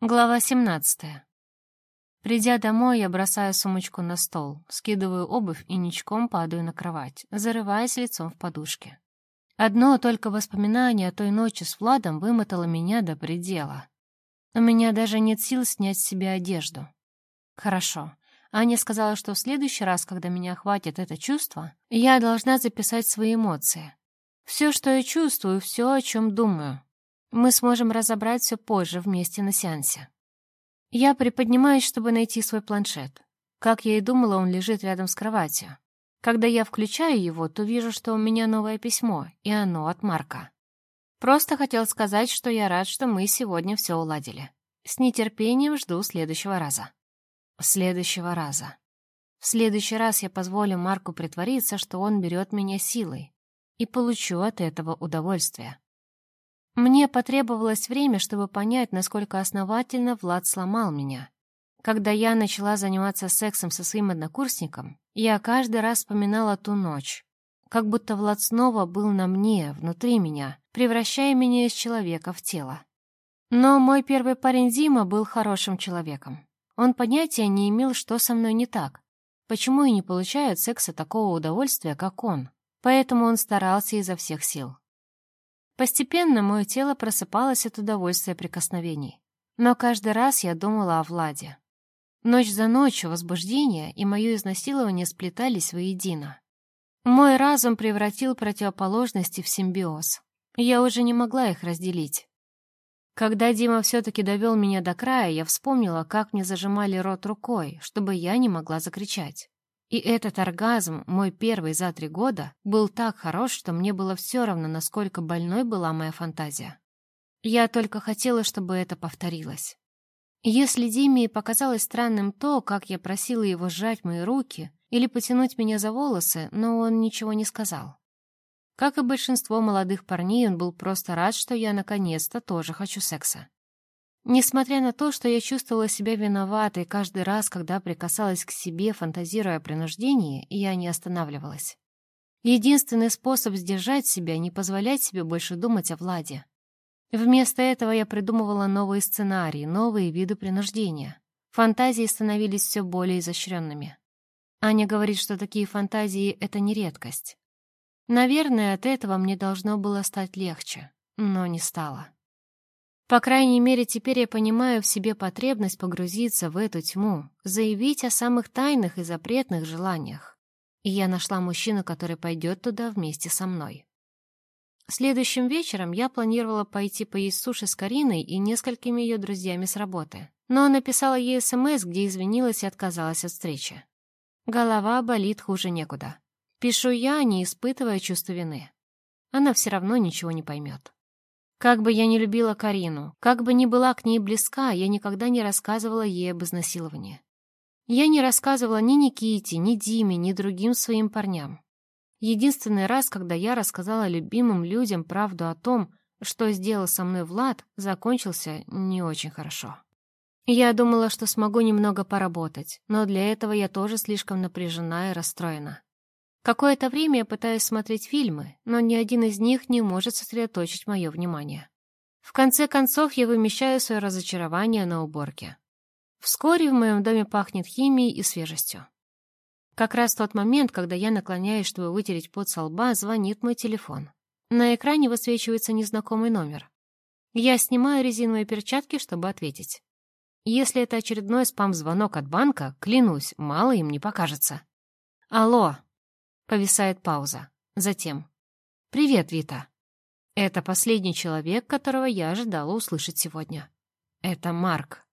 Глава 17. Придя домой, я бросаю сумочку на стол, скидываю обувь и ничком падаю на кровать, зарываясь лицом в подушке. Одно только воспоминание о той ночи с Владом вымотало меня до предела. У меня даже нет сил снять с себя одежду. Хорошо. Аня сказала, что в следующий раз, когда меня охватит это чувство, я должна записать свои эмоции. Все, что я чувствую, все, о чем думаю. Мы сможем разобрать все позже вместе на сеансе. Я приподнимаюсь, чтобы найти свой планшет. Как я и думала, он лежит рядом с кроватью. Когда я включаю его, то вижу, что у меня новое письмо, и оно от Марка. Просто хотел сказать, что я рад, что мы сегодня все уладили. С нетерпением жду следующего раза. Следующего раза. В следующий раз я позволю Марку притвориться, что он берет меня силой, и получу от этого удовольствие. Мне потребовалось время, чтобы понять, насколько основательно Влад сломал меня. Когда я начала заниматься сексом со своим однокурсником, я каждый раз вспоминала ту ночь. Как будто Влад снова был на мне, внутри меня, превращая меня из человека в тело. Но мой первый парень Дима был хорошим человеком. Он понятия не имел, что со мной не так. Почему и не получает секса такого удовольствия, как он. Поэтому он старался изо всех сил. Постепенно мое тело просыпалось от удовольствия прикосновений. Но каждый раз я думала о Владе. Ночь за ночью возбуждение и мое изнасилование сплетались воедино. Мой разум превратил противоположности в симбиоз. Я уже не могла их разделить. Когда Дима все-таки довел меня до края, я вспомнила, как мне зажимали рот рукой, чтобы я не могла закричать. И этот оргазм, мой первый за три года, был так хорош, что мне было все равно, насколько больной была моя фантазия. Я только хотела, чтобы это повторилось. Если Диме показалось странным то, как я просила его сжать мои руки или потянуть меня за волосы, но он ничего не сказал. Как и большинство молодых парней, он был просто рад, что я наконец-то тоже хочу секса. Несмотря на то, что я чувствовала себя виноватой каждый раз, когда прикасалась к себе, фантазируя о принуждении, я не останавливалась. Единственный способ сдержать себя — не позволять себе больше думать о Владе. Вместо этого я придумывала новые сценарии, новые виды принуждения. Фантазии становились все более изощренными. Аня говорит, что такие фантазии — это не редкость. Наверное, от этого мне должно было стать легче, но не стало. По крайней мере, теперь я понимаю в себе потребность погрузиться в эту тьму, заявить о самых тайных и запретных желаниях. И я нашла мужчину, который пойдет туда вместе со мной. Следующим вечером я планировала пойти поесть суши с Кариной и несколькими ее друзьями с работы. Но написала ей СМС, где извинилась и отказалась от встречи. Голова болит хуже некуда. Пишу я, не испытывая чувства вины. Она все равно ничего не поймет. Как бы я ни любила Карину, как бы ни была к ней близка, я никогда не рассказывала ей об изнасиловании. Я не рассказывала ни Никите, ни Диме, ни другим своим парням. Единственный раз, когда я рассказала любимым людям правду о том, что сделал со мной Влад, закончился не очень хорошо. Я думала, что смогу немного поработать, но для этого я тоже слишком напряжена и расстроена. Какое-то время я пытаюсь смотреть фильмы, но ни один из них не может сосредоточить мое внимание. В конце концов, я вымещаю свое разочарование на уборке. Вскоре в моем доме пахнет химией и свежестью. Как раз в тот момент, когда я наклоняюсь, чтобы вытереть пот со лба, звонит мой телефон. На экране высвечивается незнакомый номер. Я снимаю резиновые перчатки, чтобы ответить. Если это очередной спам-звонок от банка, клянусь, мало им не покажется. «Алло!» Повисает пауза. Затем. «Привет, Вита». Это последний человек, которого я ожидала услышать сегодня. Это Марк.